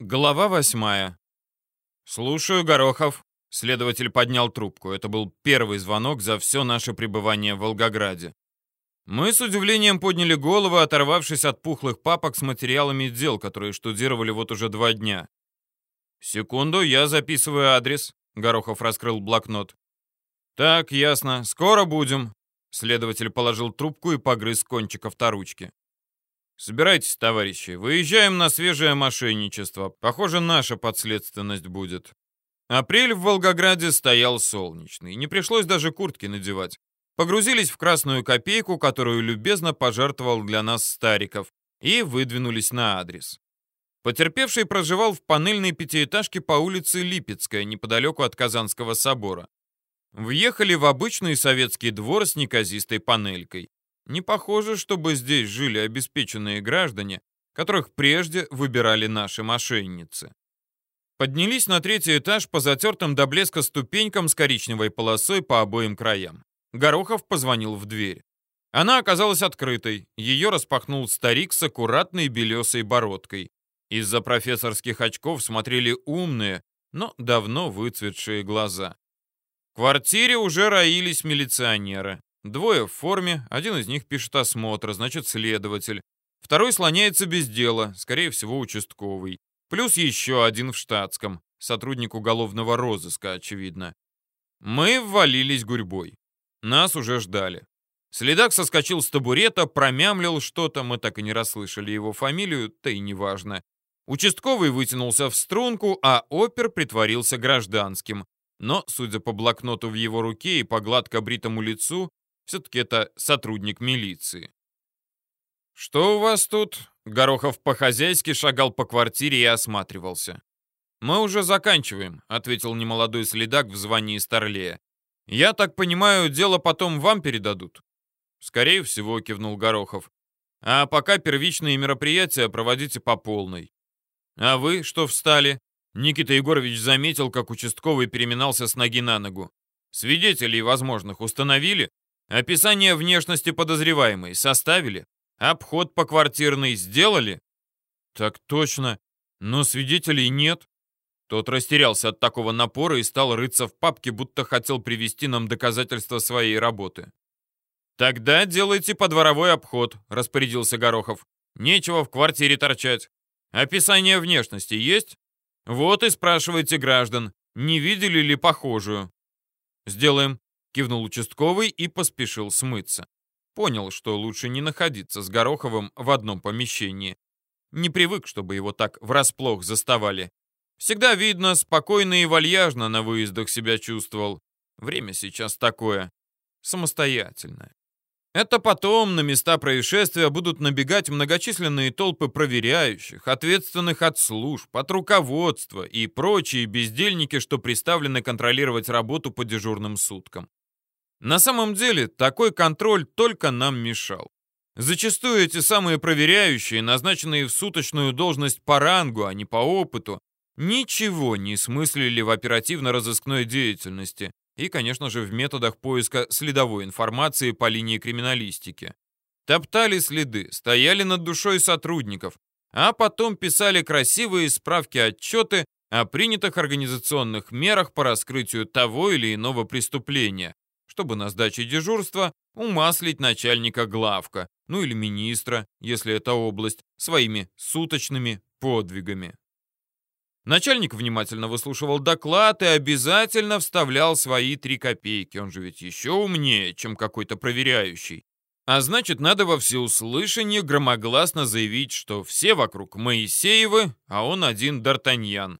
Глава восьмая. «Слушаю, Горохов». Следователь поднял трубку. Это был первый звонок за все наше пребывание в Волгограде. Мы с удивлением подняли головы, оторвавшись от пухлых папок с материалами дел, которые штудировали вот уже два дня. «Секунду, я записываю адрес», — Горохов раскрыл блокнот. «Так, ясно. Скоро будем». Следователь положил трубку и погрыз кончик авторучки. «Собирайтесь, товарищи. Выезжаем на свежее мошенничество. Похоже, наша подследственность будет». Апрель в Волгограде стоял солнечный. Не пришлось даже куртки надевать. Погрузились в красную копейку, которую любезно пожертвовал для нас Стариков, и выдвинулись на адрес. Потерпевший проживал в панельной пятиэтажке по улице Липецкая, неподалеку от Казанского собора. Въехали в обычный советский двор с неказистой панелькой. Не похоже, чтобы здесь жили обеспеченные граждане, которых прежде выбирали наши мошенницы. Поднялись на третий этаж по затертым до блеска ступенькам с коричневой полосой по обоим краям. Горохов позвонил в дверь. Она оказалась открытой. Ее распахнул старик с аккуратной белесой бородкой. Из-за профессорских очков смотрели умные, но давно выцветшие глаза. В квартире уже роились милиционеры. Двое в форме, один из них пишет осмотр, значит, следователь. Второй слоняется без дела, скорее всего, участковый. Плюс еще один в штатском, сотрудник уголовного розыска, очевидно. Мы ввалились гурьбой. Нас уже ждали. Следак соскочил с табурета, промямлил что-то, мы так и не расслышали его фамилию, да и неважно. Участковый вытянулся в струнку, а опер притворился гражданским. Но, судя по блокноту в его руке и по гладко бритому лицу, все-таки это сотрудник милиции. «Что у вас тут?» Горохов по-хозяйски шагал по квартире и осматривался. «Мы уже заканчиваем», — ответил немолодой следак в звании Старлея. «Я так понимаю, дело потом вам передадут?» «Скорее всего», — кивнул Горохов. «А пока первичные мероприятия проводите по полной». «А вы что встали?» Никита Егорович заметил, как участковый переминался с ноги на ногу. «Свидетелей возможных установили?» Описание внешности подозреваемой составили? Обход по квартирной сделали? Так точно. Но свидетелей нет. Тот растерялся от такого напора и стал рыться в папке, будто хотел привести нам доказательства своей работы. «Тогда делайте подворовой обход», — распорядился Горохов. «Нечего в квартире торчать. Описание внешности есть? Вот и спрашивайте граждан, не видели ли похожую?» «Сделаем», Кивнул участковый и поспешил смыться. Понял, что лучше не находиться с Гороховым в одном помещении. Не привык, чтобы его так врасплох заставали. Всегда видно, спокойно и вальяжно на выездах себя чувствовал. Время сейчас такое. Самостоятельное. Это потом на места происшествия будут набегать многочисленные толпы проверяющих, ответственных от служб, от руководства и прочие бездельники, что приставлены контролировать работу по дежурным суткам. На самом деле, такой контроль только нам мешал. Зачастую эти самые проверяющие, назначенные в суточную должность по рангу, а не по опыту, ничего не смыслили в оперативно-розыскной деятельности и, конечно же, в методах поиска следовой информации по линии криминалистики. Топтали следы, стояли над душой сотрудников, а потом писали красивые справки-отчеты о принятых организационных мерах по раскрытию того или иного преступления, чтобы на сдаче дежурства умаслить начальника главка, ну или министра, если это область, своими суточными подвигами. Начальник внимательно выслушивал доклад и обязательно вставлял свои три копейки. Он же ведь еще умнее, чем какой-то проверяющий. А значит, надо во всеуслышание громогласно заявить, что все вокруг Моисеевы, а он один Д'Артаньян.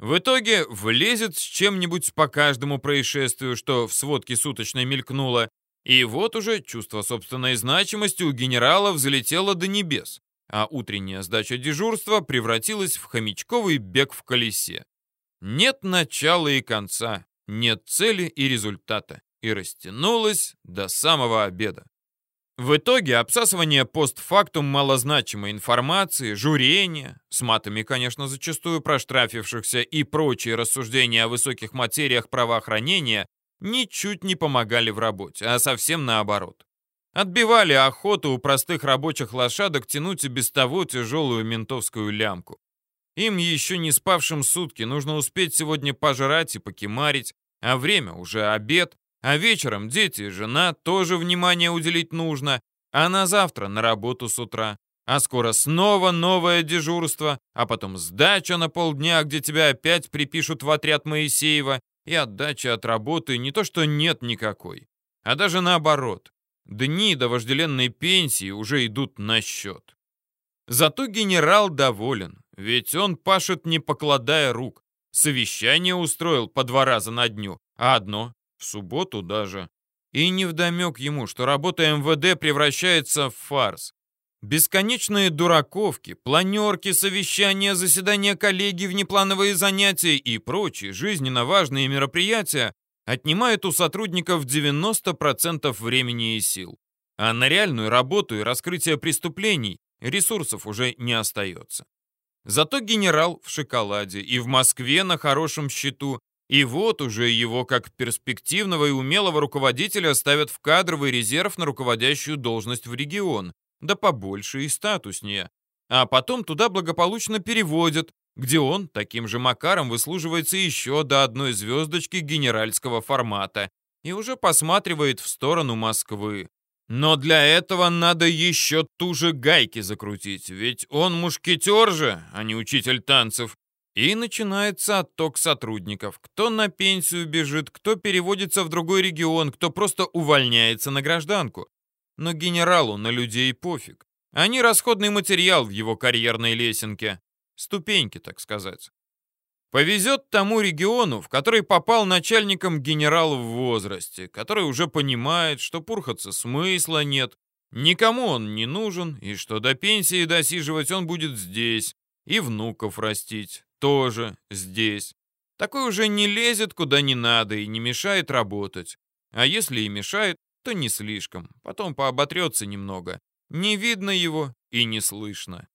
В итоге влезет с чем-нибудь по каждому происшествию, что в сводке суточной мелькнуло, и вот уже чувство собственной значимости у генерала взлетело до небес, а утренняя сдача дежурства превратилась в хомячковый бег в колесе. Нет начала и конца, нет цели и результата, и растянулась до самого обеда. В итоге обсасывание постфактум малозначимой информации, журение, с матами, конечно, зачастую проштрафившихся и прочие рассуждения о высоких материях правоохранения ничуть не помогали в работе, а совсем наоборот. Отбивали охоту у простых рабочих лошадок тянуть и без того тяжелую ментовскую лямку. Им еще не спавшим сутки, нужно успеть сегодня пожрать и покемарить, а время уже обед, а вечером дети и жена тоже внимание уделить нужно, а на завтра на работу с утра. А скоро снова новое дежурство, а потом сдача на полдня, где тебя опять припишут в отряд Моисеева, и отдача от работы не то что нет никакой, а даже наоборот. Дни до вожделенной пенсии уже идут на счет. Зато генерал доволен, ведь он пашет не покладая рук. Совещание устроил по два раза на дню, а одно — в субботу даже. И невдомек ему, что работа МВД превращается в фарс. Бесконечные дураковки, планерки, совещания, заседания коллегий, внеплановые занятия и прочие жизненно важные мероприятия отнимают у сотрудников 90% времени и сил. А на реальную работу и раскрытие преступлений ресурсов уже не остается. Зато генерал в шоколаде и в Москве на хорошем счету, и вот уже его как перспективного и умелого руководителя ставят в кадровый резерв на руководящую должность в регион, да побольше и статуснее. А потом туда благополучно переводят, где он таким же макаром выслуживается еще до одной звездочки генеральского формата и уже посматривает в сторону Москвы. Но для этого надо еще ту же гайки закрутить, ведь он мушкетер же, а не учитель танцев. И начинается отток сотрудников. Кто на пенсию бежит, кто переводится в другой регион, кто просто увольняется на гражданку. Но генералу на людей пофиг. Они расходный материал в его карьерной лесенке. Ступеньки, так сказать. Повезет тому региону, в который попал начальником генерал в возрасте, который уже понимает, что пурхаться смысла нет, никому он не нужен, и что до пенсии досиживать он будет здесь, и внуков растить тоже здесь. Такой уже не лезет куда не надо и не мешает работать. А если и мешает, то не слишком, потом пооботрется немного. Не видно его и не слышно.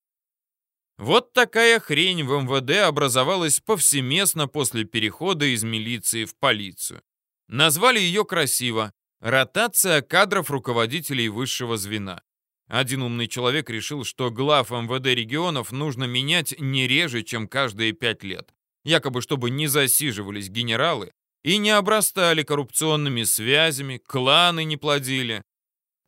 Вот такая хрень в МВД образовалась повсеместно после перехода из милиции в полицию. Назвали ее красиво «Ротация кадров руководителей высшего звена». Один умный человек решил, что глав МВД регионов нужно менять не реже, чем каждые пять лет, якобы чтобы не засиживались генералы и не обрастали коррупционными связями, кланы не плодили.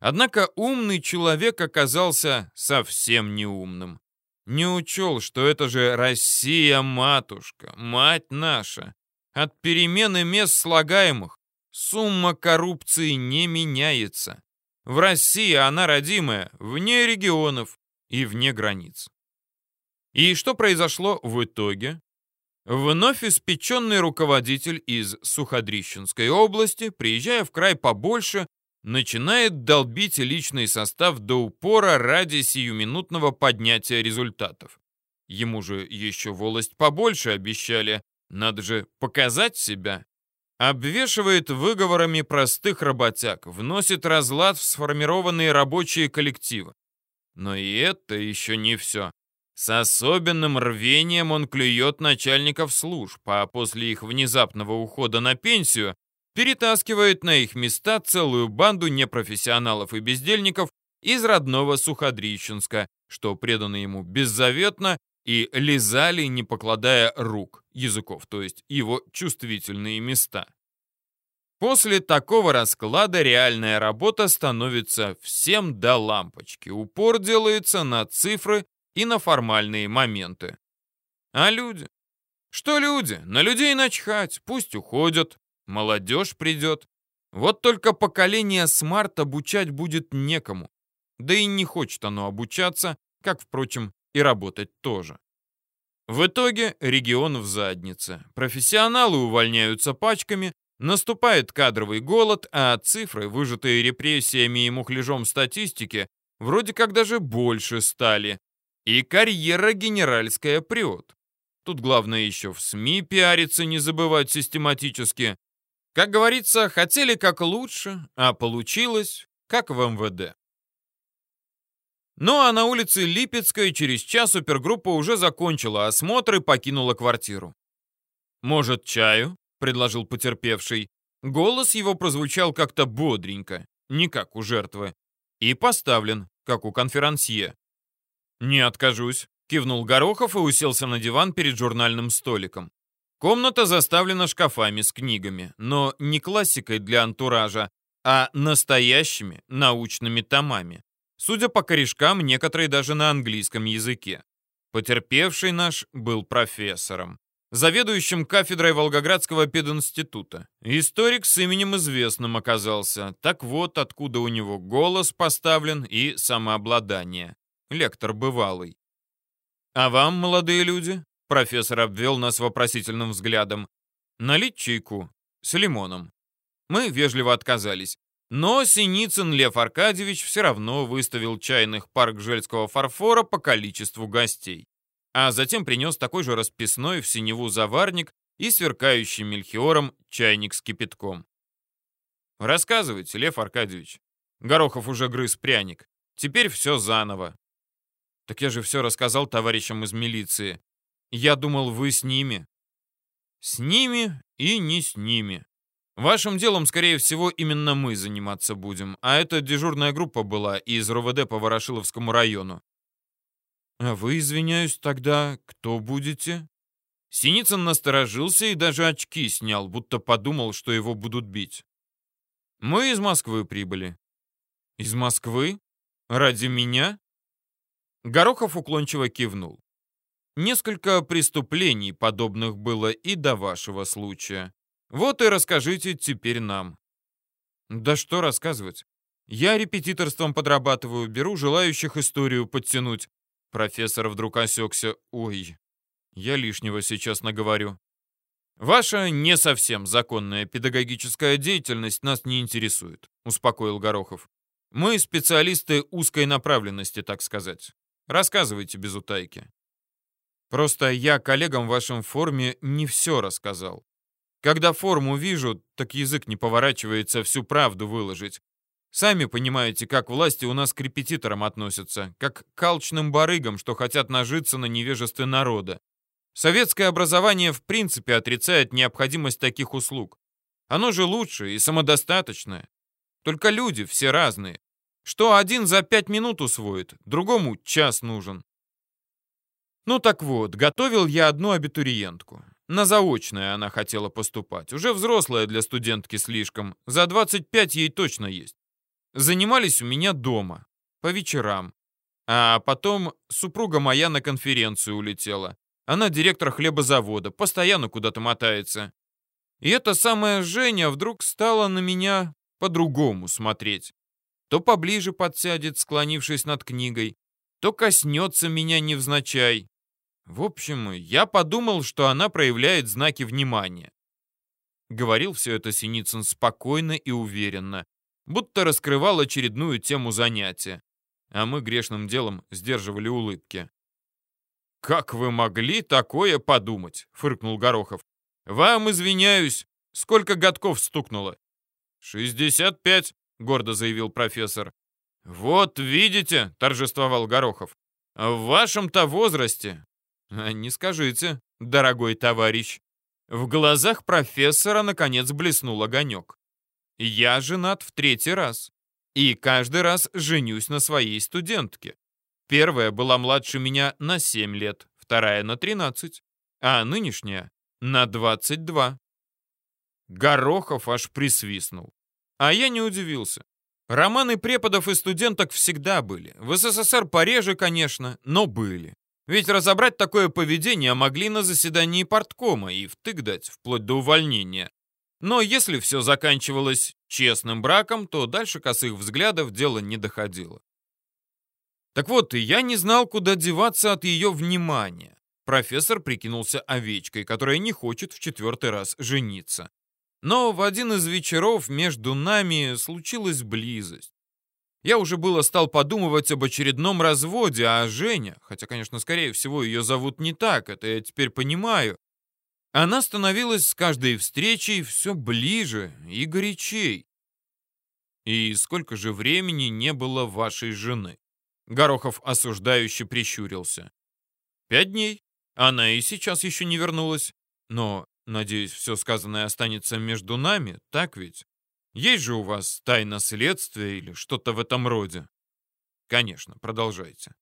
Однако умный человек оказался совсем неумным. Не учел, что это же Россия-матушка, мать наша. От перемены мест слагаемых сумма коррупции не меняется. В России она родимая, вне регионов и вне границ. И что произошло в итоге? Вновь испеченный руководитель из Суходрищенской области, приезжая в край побольше, начинает долбить личный состав до упора ради сиюминутного поднятия результатов. Ему же еще волость побольше обещали, надо же показать себя. Обвешивает выговорами простых работяг, вносит разлад в сформированные рабочие коллективы. Но и это еще не все. С особенным рвением он клюет начальников служб, а после их внезапного ухода на пенсию перетаскивает на их места целую банду непрофессионалов и бездельников из родного Суходрищенска, что преданы ему беззаветно и лизали, не покладая рук, языков, то есть его чувствительные места. После такого расклада реальная работа становится всем до лампочки. Упор делается на цифры и на формальные моменты. А люди? Что люди? На людей начхать, пусть уходят, Молодежь придет. Вот только поколение смарт обучать будет некому. Да и не хочет оно обучаться, как, впрочем, и работать тоже. В итоге регион в заднице. Профессионалы увольняются пачками, наступает кадровый голод, а цифры, выжатые репрессиями и мухляжом статистики, вроде как даже больше стали. И карьера генеральская прет. Тут главное еще в СМИ пиариться не забывать систематически. Как говорится, хотели как лучше, а получилось как в МВД. Ну а на улице Липецкой через час супергруппа уже закончила осмотр и покинула квартиру. «Может, чаю?» — предложил потерпевший. Голос его прозвучал как-то бодренько, не как у жертвы, и поставлен, как у конферансье. «Не откажусь», Кивнул Горохов и уселся на диван перед журнальным столиком. Комната заставлена шкафами с книгами, но не классикой для антуража, а настоящими научными томами. Судя по корешкам, некоторые даже на английском языке. Потерпевший наш был профессором, заведующим кафедрой Волгоградского пединститута. Историк с именем известным оказался. Так вот, откуда у него голос поставлен и самообладание. Лектор бывалый. А вам, молодые люди, профессор обвел нас вопросительным взглядом, налить чайку с лимоном. Мы вежливо отказались. Но Синицын Лев Аркадьевич все равно выставил чайных пар гжельского фарфора по количеству гостей. А затем принес такой же расписной в синеву заварник и сверкающий мельхиором чайник с кипятком. «Рассказывайте, Лев Аркадьевич». Горохов уже грыз пряник. «Теперь все заново». «Так я же все рассказал товарищам из милиции. Я думал, вы с ними». «С ними и не с ними», Вашим делом, скорее всего, именно мы заниматься будем, а это дежурная группа была из РОВД по Ворошиловскому району. А вы, извиняюсь, тогда кто будете? Синицын насторожился и даже очки снял, будто подумал, что его будут бить. Мы из Москвы прибыли. Из Москвы? Ради меня? Горохов уклончиво кивнул. Несколько преступлений подобных было и до вашего случая. Вот и расскажите теперь нам. Да что рассказывать? Я репетиторством подрабатываю, беру желающих историю подтянуть. Профессор вдруг осекся. Ой, я лишнего сейчас наговорю. Ваша не совсем законная педагогическая деятельность нас не интересует, успокоил Горохов. Мы специалисты узкой направленности, так сказать. Рассказывайте без утайки. Просто я коллегам в вашем форме не все рассказал. Когда форму вижу, так язык не поворачивается всю правду выложить. Сами понимаете, как власти у нас к репетиторам относятся, как к алчным барыгам, что хотят нажиться на невежестве народа. Советское образование в принципе отрицает необходимость таких услуг. Оно же лучше и самодостаточное. Только люди все разные. Что один за пять минут усвоит, другому час нужен. Ну так вот, готовил я одну абитуриентку. На заочное она хотела поступать. Уже взрослая для студентки слишком. За 25 ей точно есть. Занимались у меня дома. По вечерам. А потом супруга моя на конференцию улетела. Она директор хлебозавода. Постоянно куда-то мотается. И эта самая Женя вдруг стала на меня по-другому смотреть. То поближе подсядет, склонившись над книгой, то коснется меня невзначай. В общем, я подумал, что она проявляет знаки внимания. Говорил все это Синицын спокойно и уверенно, будто раскрывал очередную тему занятия, а мы грешным делом сдерживали улыбки. «Как вы могли такое подумать?» — фыркнул Горохов. «Вам извиняюсь. Сколько годков стукнуло?» «Шестьдесят пять», — гордо заявил профессор. «Вот видите», — торжествовал Горохов, — «в вашем-то возрасте «Не скажите, дорогой товарищ». В глазах профессора наконец блеснул огонек. «Я женат в третий раз. И каждый раз женюсь на своей студентке. Первая была младше меня на 7 лет, вторая на 13, а нынешняя на 22». Горохов аж присвистнул. А я не удивился. Романы преподов и студенток всегда были. В СССР пореже, конечно, но были. Ведь разобрать такое поведение могли на заседании парткома и втык дать, вплоть до увольнения. Но если все заканчивалось честным браком, то дальше косых взглядов дело не доходило. Так вот, я не знал, куда деваться от ее внимания. Профессор прикинулся овечкой, которая не хочет в четвертый раз жениться. Но в один из вечеров между нами случилась близость. Я уже было стал подумывать об очередном разводе, а Женя, хотя, конечно, скорее всего, ее зовут не так, это я теперь понимаю, она становилась с каждой встречей все ближе и горячей. И сколько же времени не было вашей жены? Горохов осуждающе прищурился. Пять дней. Она и сейчас еще не вернулась. Но, надеюсь, все сказанное останется между нами, так ведь? Есть же у вас тайна следствия или что-то в этом роде? Конечно, продолжайте.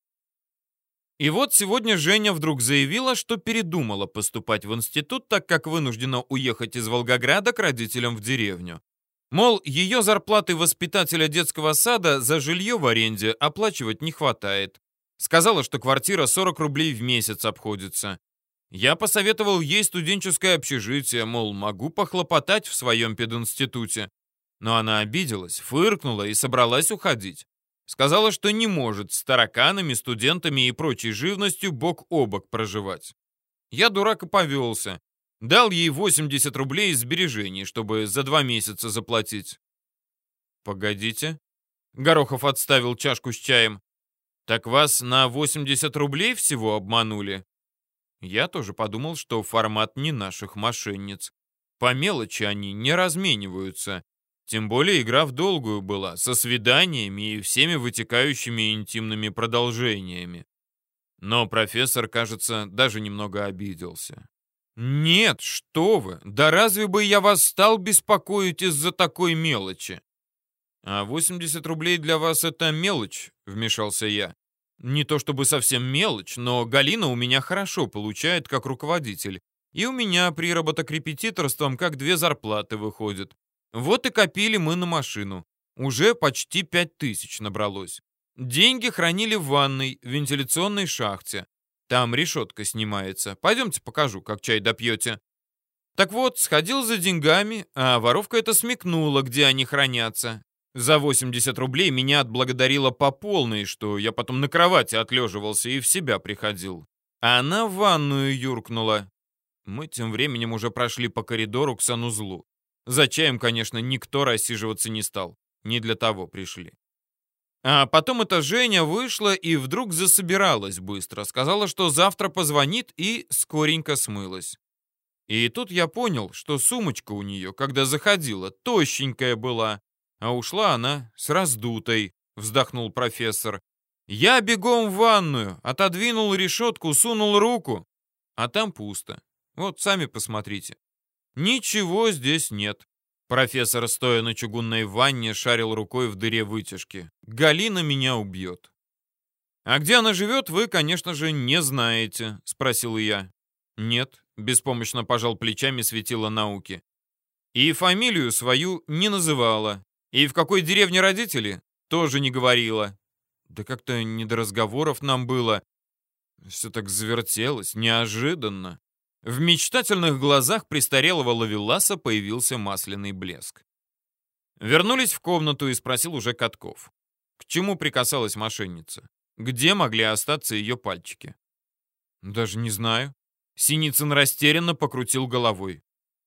И вот сегодня Женя вдруг заявила, что передумала поступать в институт, так как вынуждена уехать из Волгограда к родителям в деревню. Мол, ее зарплаты воспитателя детского сада за жилье в аренде оплачивать не хватает. Сказала, что квартира 40 рублей в месяц обходится. Я посоветовал ей студенческое общежитие, мол, могу похлопотать в своем пединституте. Но она обиделась, фыркнула и собралась уходить. Сказала, что не может с тараканами, студентами и прочей живностью бок о бок проживать. Я дурак и повелся. Дал ей 80 рублей из сбережений, чтобы за два месяца заплатить. «Погодите». Горохов отставил чашку с чаем. «Так вас на 80 рублей всего обманули?» Я тоже подумал, что формат не наших мошенниц. По мелочи они не размениваются. Тем более игра в долгую была, со свиданиями и всеми вытекающими интимными продолжениями. Но профессор, кажется, даже немного обиделся. «Нет, что вы! Да разве бы я вас стал беспокоить из-за такой мелочи?» «А 80 рублей для вас — это мелочь», — вмешался я. «Не то чтобы совсем мелочь, но Галина у меня хорошо получает как руководитель, и у меня при работокрепетиторством как две зарплаты выходят. Вот и копили мы на машину. Уже почти пять тысяч набралось. Деньги хранили в ванной, в вентиляционной шахте. Там решетка снимается. Пойдемте покажу, как чай допьете. Так вот, сходил за деньгами, а воровка это смекнула, где они хранятся. За 80 рублей меня отблагодарила по полной, что я потом на кровати отлеживался и в себя приходил. А она в ванную юркнула. Мы тем временем уже прошли по коридору к санузлу. За чаем, конечно, никто рассиживаться не стал. Не для того пришли. А потом эта Женя вышла и вдруг засобиралась быстро. Сказала, что завтра позвонит и скоренько смылась. И тут я понял, что сумочка у нее, когда заходила, тощенькая была. А ушла она с раздутой, вздохнул профессор. Я бегом в ванную, отодвинул решетку, сунул руку. А там пусто. Вот сами посмотрите. Ничего здесь нет. Профессор, стоя на чугунной ванне, шарил рукой в дыре вытяжки. Галина меня убьет. «А где она живет, вы, конечно же, не знаете», — спросил я. «Нет», — беспомощно пожал плечами светила науки. «И фамилию свою не называла. И в какой деревне родители? Тоже не говорила. Да как-то не до разговоров нам было. Все так завертелось, неожиданно. В мечтательных глазах престарелого ловеласа появился масляный блеск. Вернулись в комнату и спросил уже Катков. К чему прикасалась мошенница? Где могли остаться ее пальчики? Даже не знаю. Синицын растерянно покрутил головой.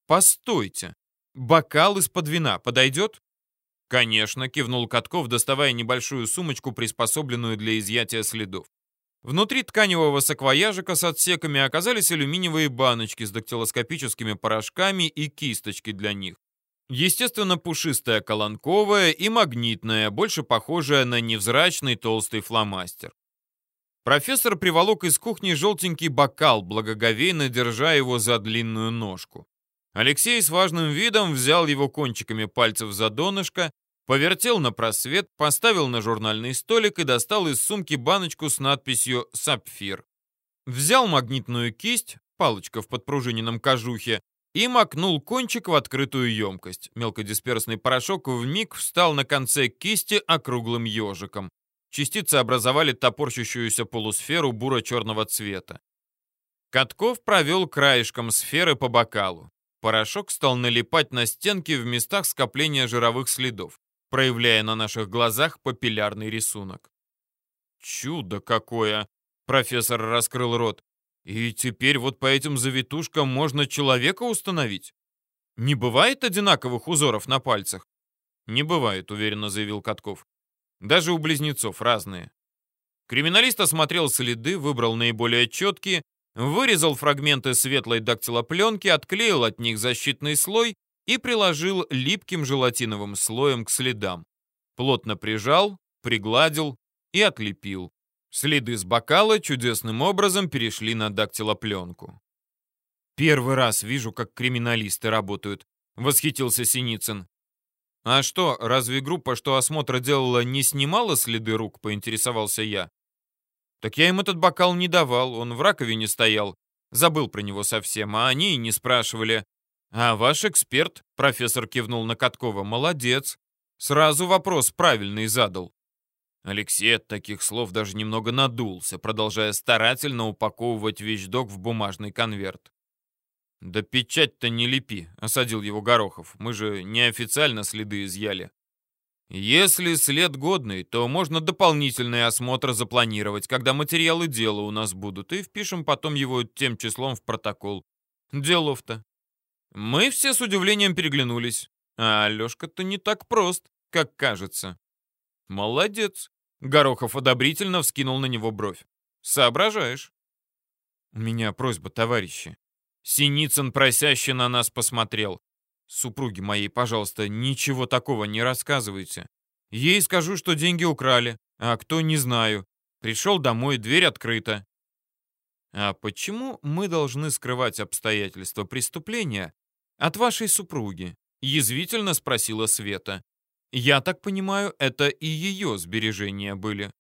Постойте. Бокал из-под вина подойдет? Конечно, кивнул Катков, доставая небольшую сумочку, приспособленную для изъятия следов. Внутри тканевого саквояжика с отсеками оказались алюминиевые баночки с дактилоскопическими порошками и кисточки для них. Естественно, пушистая колонковая и магнитная, больше похожая на невзрачный толстый фломастер. Профессор приволок из кухни желтенький бокал, благоговейно держа его за длинную ножку. Алексей с важным видом взял его кончиками пальцев за донышко Повертел на просвет, поставил на журнальный столик и достал из сумки баночку с надписью «Сапфир». Взял магнитную кисть, палочка в подпружиненном кожухе, и макнул кончик в открытую емкость. Мелкодисперсный порошок вмиг встал на конце кисти округлым ежиком. Частицы образовали топорщущуюся полусферу буро-черного цвета. Катков провел краешком сферы по бокалу. Порошок стал налипать на стенки в местах скопления жировых следов проявляя на наших глазах папиллярный рисунок. «Чудо какое!» — профессор раскрыл рот. «И теперь вот по этим завитушкам можно человека установить? Не бывает одинаковых узоров на пальцах?» «Не бывает», — уверенно заявил Катков. «Даже у близнецов разные». Криминалист осмотрел следы, выбрал наиболее четкие, вырезал фрагменты светлой дактилопленки, отклеил от них защитный слой и приложил липким желатиновым слоем к следам. Плотно прижал, пригладил и отлепил. Следы с бокала чудесным образом перешли на дактилопленку. «Первый раз вижу, как криминалисты работают», — восхитился Синицын. «А что, разве группа, что осмотр делала, не снимала следы рук?» — поинтересовался я. Так я им этот бокал не давал, он в раковине стоял. Забыл про него совсем, а они и не спрашивали. А ваш эксперт, профессор кивнул на Каткова, молодец. Сразу вопрос правильный задал. Алексей от таких слов даже немного надулся, продолжая старательно упаковывать вещдок в бумажный конверт. «Да печать-то не лепи», — осадил его Горохов. «Мы же неофициально следы изъяли». «Если след годный, то можно дополнительный осмотр запланировать, когда материалы дела у нас будут, и впишем потом его тем числом в протокол. Делов-то». Мы все с удивлением переглянулись. А Алешка-то не так прост, как кажется. «Молодец!» — Горохов одобрительно вскинул на него бровь. «Соображаешь?» «У меня просьба, товарищи». Синицын просяще на нас посмотрел. «Супруге моей, пожалуйста, ничего такого не рассказывайте. Ей скажу, что деньги украли, а кто — не знаю. Пришел домой, дверь открыта». «А почему мы должны скрывать обстоятельства преступления от вашей супруги?» — язвительно спросила Света. «Я так понимаю, это и ее сбережения были».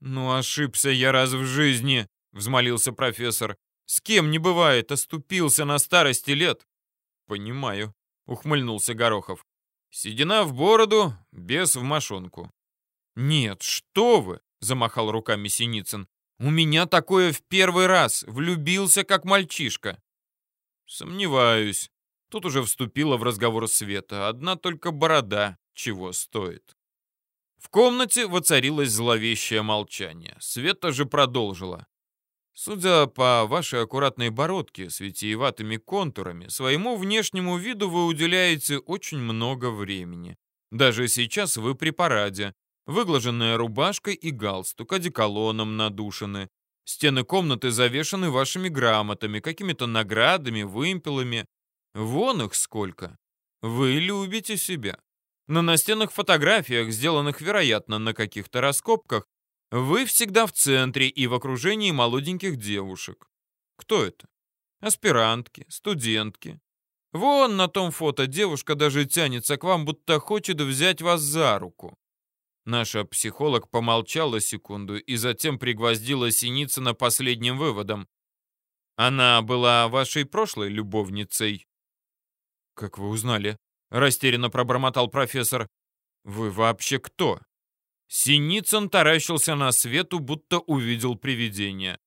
«Ну, ошибся я раз в жизни», — взмолился профессор. «С кем не бывает, оступился на старости лет». «Понимаю», — ухмыльнулся Горохов. «Седина в бороду, без в мошонку». «Нет, что вы!» — замахал руками Синицын. «У меня такое в первый раз. Влюбился, как мальчишка». «Сомневаюсь», Тут уже вступила в разговор Света. Одна только борода чего стоит. В комнате воцарилось зловещее молчание. Света же продолжила. Судя по вашей аккуратной бородке с витиеватыми контурами, своему внешнему виду вы уделяете очень много времени. Даже сейчас вы при параде. Выглаженная рубашка и галстук, одеколоном надушены. Стены комнаты завешаны вашими грамотами, какими-то наградами, вымпелами. Вон их сколько. Вы любите себя. На настенных фотографиях, сделанных, вероятно, на каких-то раскопках, вы всегда в центре и в окружении молоденьких девушек. Кто это? Аспирантки, студентки. Вон на том фото девушка даже тянется к вам, будто хочет взять вас за руку. Наша психолог помолчала секунду и затем пригвоздила Синицына последним выводом. Она была вашей прошлой любовницей. «Как вы узнали?» — растерянно пробормотал профессор. «Вы вообще кто?» Синицын таращился на свету, будто увидел привидение.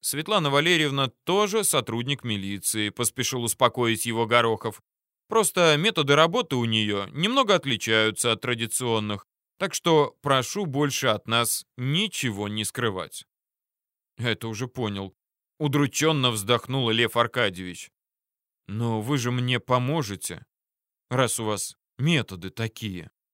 Светлана Валерьевна тоже сотрудник милиции, поспешил успокоить его Горохов. Просто методы работы у нее немного отличаются от традиционных, так что прошу больше от нас ничего не скрывать. Это уже понял. Удрученно вздохнул Лев Аркадьевич. Но вы же мне поможете, раз у вас методы такие.